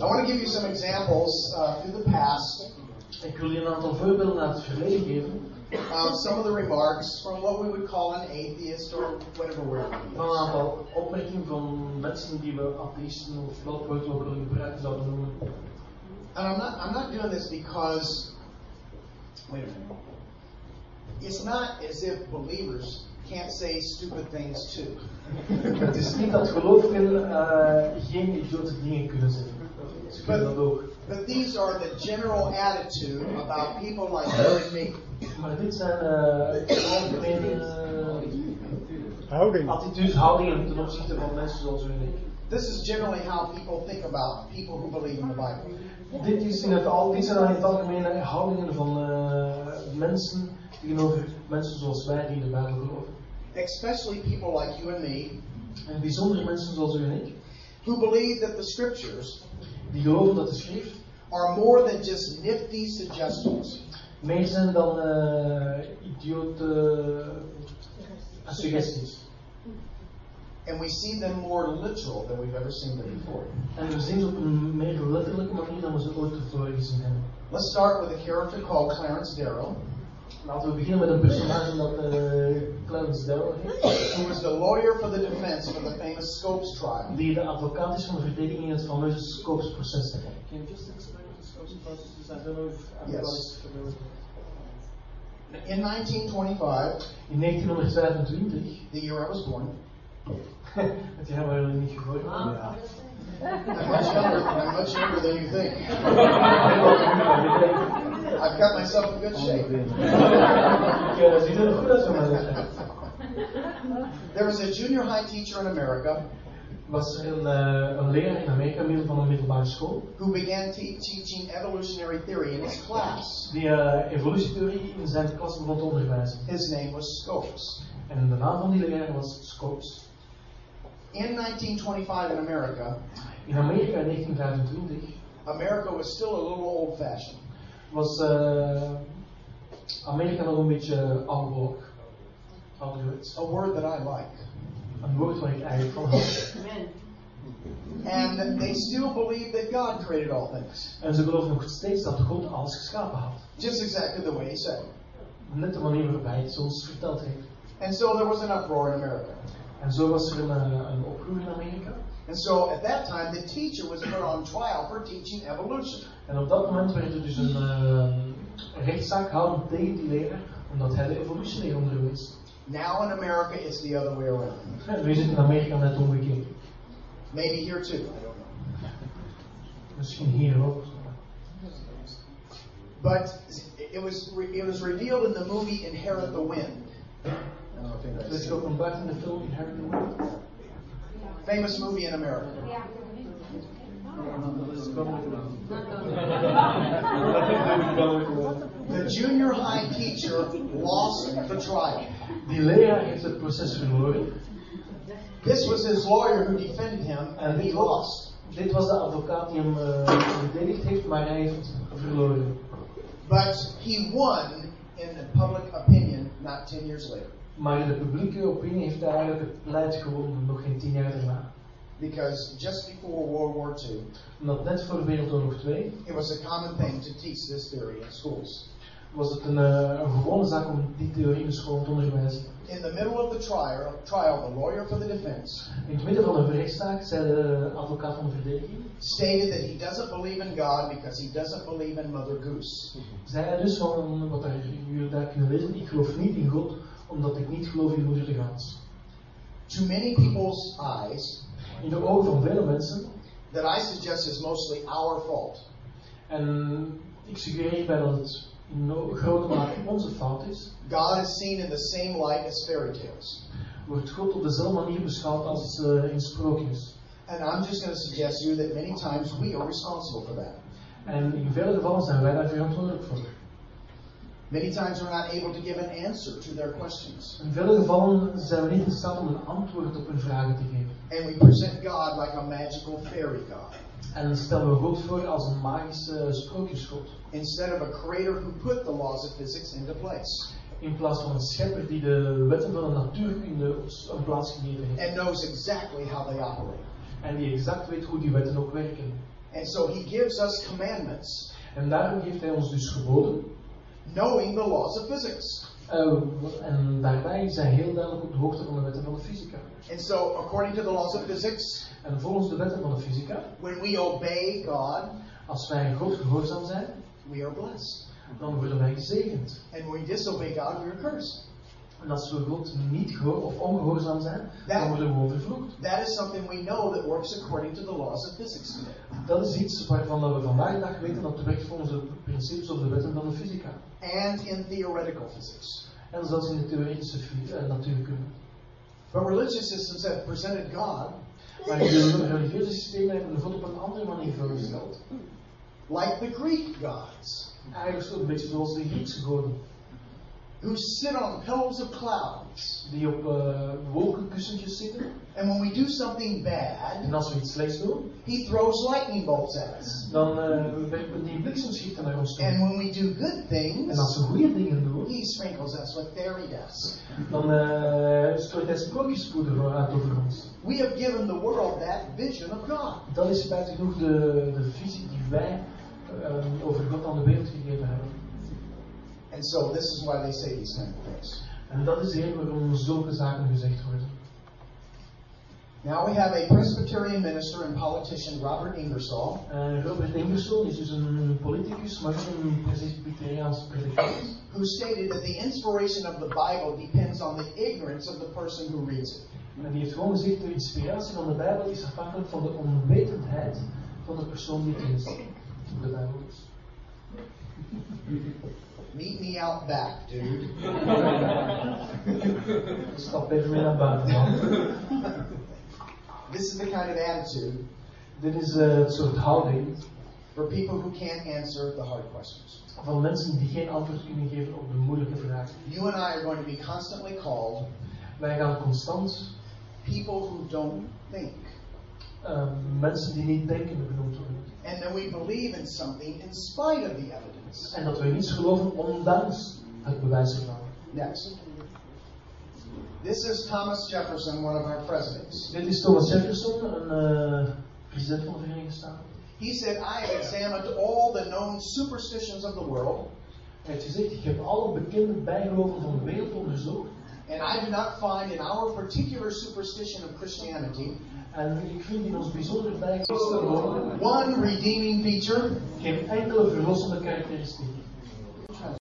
I want to give you some examples uh, through the past Ik wil je een aantal voorbeelden uit het verleden geven of some of the remarks from what we would call an atheist or whatever word van een aantal opmerkingen van mensen die we atheïsten of welk woord we willen gebruiken zouden noemen. And I'm not, I'm not doing this because, wait a minute. It's not as if believers can't say stupid things too. Het is niet dat gelovigen eh, geen idiote dingen kunnen zeggen. Ze kunnen dat ook. But these are the general attitude about people like you and me. Maar dit zijn uh, algemene Houding. attitudes, houdingen ten opzichte van mensen zoals u en ik. This is generally how people think about people who believe in the Bible. Dit, is in het al, dit zijn in het algemene houdingen van uh, mensen tegenover mensen zoals wij die in de Bijbel geloven. Especially people like you and me En bijzonder mensen zoals u en ik, who believe that the scriptures die geloven dat de schrift are more than just nifty suggestions. meer zijn dan uh, idiote suggesties. And we see them more literal than we've ever seen them before. En we zien ze op een meer letterlijke manier dan we ze ooit tevoren gezien hebben. Let's start with a character called Clarence Darrow, Laten we beginnen met een personage dat uh, Clarence Darrow heet. who was the lawyer for the defense for the famous Scopes trial. Die de advocaat is van de verdediging in het fameuze Scopes proces. Can you just explain what the Scopes process is? I don't know if everybody's familiar. In 1925, In 1925, the year I was born, het jaar waar jullie niet geboren I'm much younger, I'm much younger than you think. I've got myself in good shape. Ik zie nog goed uit van mijn leeftijd. There was a junior high teacher in America Was er een, uh, een leraar in Amerika, middel van een middelbare school, who began te- teaching evolutionary theory in his class. die uh, evolutietheorie in zijn klas begon te onderwijzen. His name was Scopes. En de naam van die leraar was Scopes. In 1925 in America, In Amerika in 1925 America was still a little old fashioned. Was uh, Amerika nog een beetje. Ouderwets. A word that I like. Een woord waar ik eigenlijk van hou. And they still believe that God created all things. En ze geloven nog steeds dat God alles geschapen had. Just exactly the way he said. Net de manier waarop hij het ons verteld heeft. And so there was an uproar in America. En zo was er een, uh, een oproer in Amerika. And so at that time, the teacher was put on trial for teaching evolution. En op dat moment werd er dus een uh, rechtszaak gehouden tegen die leraar, omdat hij de evolutieleer onderwees. Now in America, it's the other way around. En nu is het in Amerika net omgekeerd. Maybe here too. I don't know. Misschien hier ook. But it was re- it was revealed in the movie Inherit the Wind. I don't know if anybody's Dit is seen ook it. een buiten de film Inherit the Wind. Famous movie in America. The junior high teacher lost the trial. Die leraar heeft het proces verloren. This was his lawyer who defended him, and he lost. Dit was de advocaat die hem uh, verdedigd heeft, maar hij heeft verloren. But he won in the public opinion not 10 years later. Maar de publieke opinie heeft eigenlijk het pleit gewonnen, nog geen tien jaar daarna. Because just before World War II, Omdat net voor Wereldoorlog 2 it was a common thing to teach this theory in schools. was het een, uh, een gewone zaak om die theorie in de school te onderwijzen. In the middle of the trial, trial, the lawyer for the defense In het midden van een rechtszaak zei de advocaat van de verdediging, stated that he doesn't believe in God because he doesn't believe in Mother Goose. zei hij dus van wat jullie daar kunnen lezen, ik geloof niet in God, omdat ik niet geloof in de gans. To many people's eyes, In de ogen van vele mensen, that I suggest is mostly our fault. en ik suggereer hierbij dat het in no- grote mate onze fout is, God is seen in the same light as fairy tales. wordt God op dezelfde manier beschouwd als uh, in sprookjes. And I'm just going to suggest to you that many times we are responsible for that. En in vele gevallen zijn wij daar verantwoordelijk voor. Many times we're not able to give an answer to their questions. In vele gevallen zijn we niet in staat om een antwoord op hun vragen te geven. And we present God like a magical fairy God En dan stellen we God voor als een magische sprookjesgod. instead of a creator who put the laws of physics into place In plaats van een schepper die de wetten van de natuurkunde een plaats gegeven heeft. and knows exactly how they operate. En die exact weet hoe die wetten ook werken. And so he gives us commandments, En daarom geeft hij ons dus geboden. Knowing the laws of physics. Eh, en daarbij hij heel duidelijk op de hoogte van de wetten van de fysica. And so, according to the laws of physics, En volgens de wetten van de fysica, when we obey God, als wij God gehoorzaam zijn, we are blessed. dan worden wij gezegend. And when we disobey God, we are cursed. En als we God niet gehoor of ongehoorzaam zijn, Ja. dan worden we gewoon vervloekt. That is something we know that works according to the laws of physics today. Dat is iets waarvan we vandaag de dag weten dat het werkt volgens de principes of de wetten van de fysica. And in theoretical physics. En zelfs in de theoretische eh, natuurkunde. But religious systems have presented God Maar de religieuze systemen hebben God op een andere manier voorgesteld. like the Greek gods, Eigenlijk een beetje zoals de Griekse goden. Who sit on pillars of clouds. Die op eh, wolkenkussentjes zitten. And when we do something bad, En als we iets slechts doen, he throws lightning bolts at us. dan uh, die bliksemschichten naar ons toe. And when we do good things, En als we goede dingen doen, he sprinkles us with fairy dust. dan uh, strooit hij sprookjespoeder uit over ons. We have given the world that vision of God. Dat is spijtig genoeg de, de visie die wij uh, over God aan de wereld gegeven hebben. And so this is why they say these kind of things. En dat is de reden waarom zulke zaken gezegd worden. Now we have a Presbyterian minister and politician, Robert Ingersoll, Uh, Robert Ingersoll is dus een politicus, maar ook een Presbyteriaans predikant. who stated that the inspiration of the Bible depends on the ignorance of the person who reads it. En die heeft gewoon gezegd, de inspiratie van de Bijbel is afhankelijk van de onwetendheid van de persoon die het leest. De Bijbel is. Meet me out back, dude. Stap even mee naar. This is the kind of attitude Dit is uh, het soort houding for people who can't answer the hard questions. van mensen die geen antwoord kunnen geven op de moeilijke vragen. You and I are going to be constantly called Wij gaan constant people who don't think. uh, mensen die niet denken genoemd worden. And then we believe in something in spite of the evidence. En dat wij niets geloven ondanks het bewijs ervan. Next. This is Thomas Jefferson, one of our presidents. Dit is Thomas Jefferson, een uh, president van de Verenigde Staten. He said, I have examined all the known superstitions of the world, Hij heeft gezegd, ik heb alle bekende bijgeloven van de wereld onderzocht. and I do not find in our particular superstition of Christianity Ik one redeeming feature geen enkele verlossende karakteristiek.